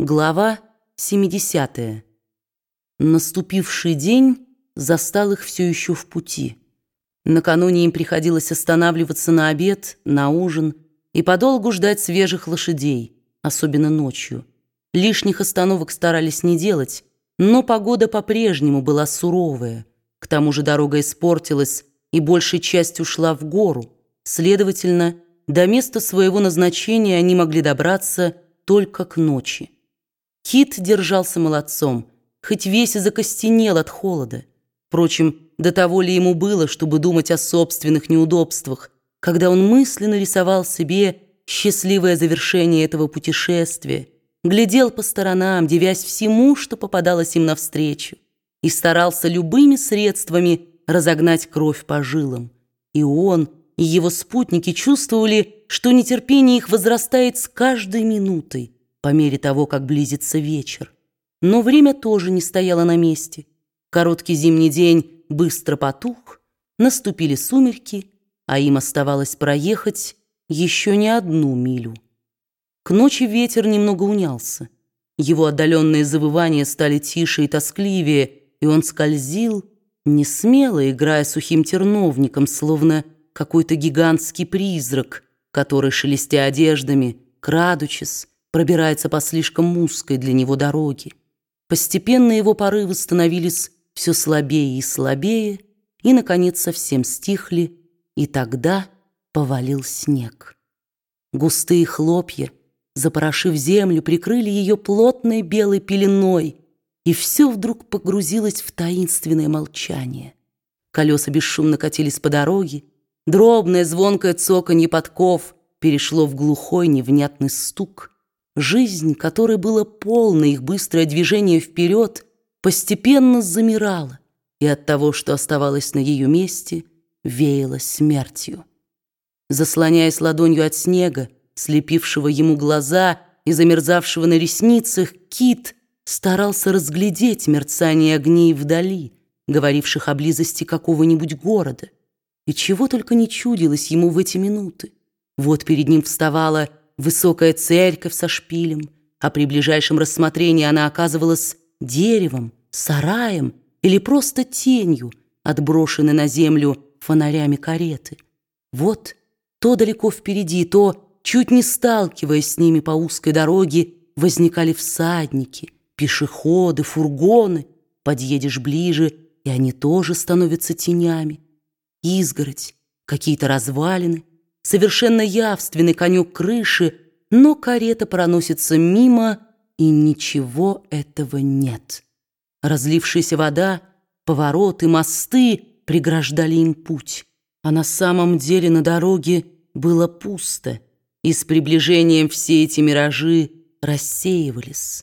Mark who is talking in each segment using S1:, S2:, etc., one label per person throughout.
S1: Глава 70. Наступивший день застал их все еще в пути. Накануне им приходилось останавливаться на обед, на ужин и подолгу ждать свежих лошадей, особенно ночью. Лишних остановок старались не делать, но погода по-прежнему была суровая. К тому же дорога испортилась и большей частью ушла в гору. Следовательно, до места своего назначения они могли добраться только к ночи. Кит держался молодцом, хоть весь и закостенел от холода. Впрочем, до того ли ему было, чтобы думать о собственных неудобствах, когда он мысленно рисовал себе счастливое завершение этого путешествия, глядел по сторонам, девясь всему, что попадалось им навстречу, и старался любыми средствами разогнать кровь по жилам. И он, и его спутники чувствовали, что нетерпение их возрастает с каждой минутой, по мере того, как близится вечер. Но время тоже не стояло на месте. Короткий зимний день быстро потух, наступили сумерки, а им оставалось проехать еще не одну милю. К ночи ветер немного унялся. Его отдаленные завывания стали тише и тоскливее, и он скользил, не смело играя сухим терновником, словно какой-то гигантский призрак, который, шелестя одеждами, крадучись, пробирается по слишком узкой для него дороге. Постепенно его порывы становились все слабее и слабее, и, наконец, совсем стихли, и тогда повалил снег. Густые хлопья, запорошив землю, прикрыли ее плотной белой пеленой, и все вдруг погрузилось в таинственное молчание. Колеса бесшумно катились по дороге, дробное звонкое цоканье подков перешло в глухой невнятный стук — Жизнь, которой было полно их быстрое движение вперед, постепенно замирала, и от того, что оставалось на ее месте, веяло смертью. Заслоняясь ладонью от снега, слепившего ему глаза и замерзавшего на ресницах, Кит старался разглядеть мерцание огней вдали, говоривших о близости какого-нибудь города. И чего только не чудилось ему в эти минуты. Вот перед ним вставала высокая церковь со шпилем, а при ближайшем рассмотрении она оказывалась деревом, сараем или просто тенью, отброшенной на землю фонарями кареты. Вот то далеко впереди, то, чуть не сталкиваясь с ними по узкой дороге, возникали всадники, пешеходы, фургоны. Подъедешь ближе, и они тоже становятся тенями. Изгородь, какие-то развалины, совершенно явственный конек крыши, но карета проносится мимо, и ничего этого нет. Разлившаяся вода, повороты, мосты преграждали им путь, а на самом деле на дороге было пусто, и с приближением все эти миражи рассеивались.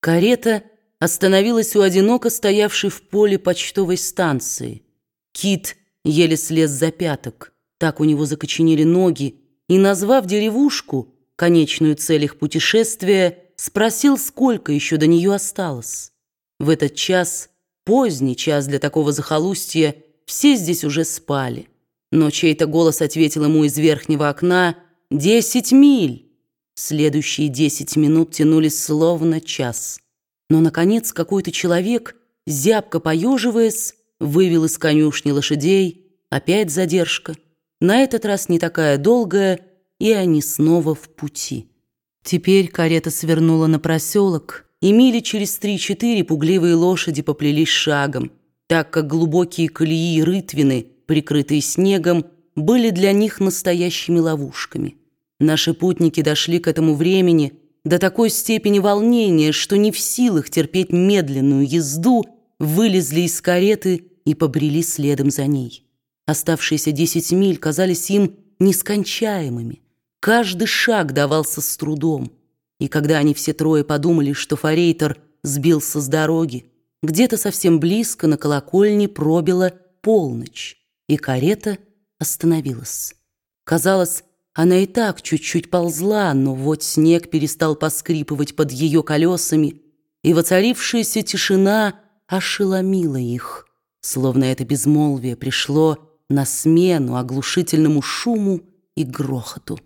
S1: Карета остановилась у одиноко стоявшей в поле почтовой станции. Кит еле слез за пяток. Так у него закоченели ноги, и, назвав деревушку, конечную цель их путешествия, спросил, сколько еще до нее осталось. В этот час, поздний час для такого захолустья, все здесь уже спали. Но чей-то голос ответил ему из верхнего окна «Десять миль!». Следующие десять минут тянулись словно час. Но, наконец, какой-то человек, зябко поеживаясь, вывел из конюшни лошадей, опять задержка — на этот раз не такая долгая, и они снова в пути. Теперь карета свернула на проселок, и мили через три-четыре пугливые лошади поплелись шагом, так как глубокие колеи и рытвины, прикрытые снегом, были для них настоящими ловушками. Наши путники дошли к этому времени до такой степени волнения, что не в силах терпеть медленную езду, вылезли из кареты и побрели следом за ней. Оставшиеся десять миль казались им нескончаемыми. Каждый шаг давался с трудом. И когда они все трое подумали, что форейтер сбился с дороги, где-то совсем близко на колокольне пробила полночь, и карета остановилась. Казалось, она и так чуть-чуть ползла, но вот снег перестал поскрипывать под ее колесами, и воцарившаяся тишина ошеломила их, словно это безмолвие пришло на смену оглушительному шуму и грохоту.